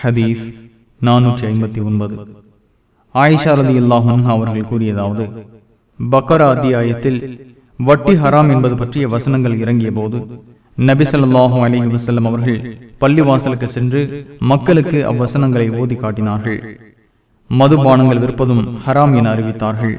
ஹதீஸ் நானூற்றி ஐம்பத்தி ஒன்பது. ஆயிஷா ரதி அல்லாஹன் அவர்கள் கூறியதாவது பக்கரா அத்தியாயத்தில் வட்டி ஹராம் என்பது பற்றிய வசனங்கள் இறங்கிய போது நபிசல்லாஹு அலி வசல்லம் அவர்கள் பள்ளிவாசலுக்கு சென்று மக்களுக்கு அவ்வசனங்களை ஓதி காட்டினார்கள். மதுபானங்கள் விற்பதும் ஹராம் என அறிவித்தார்கள்.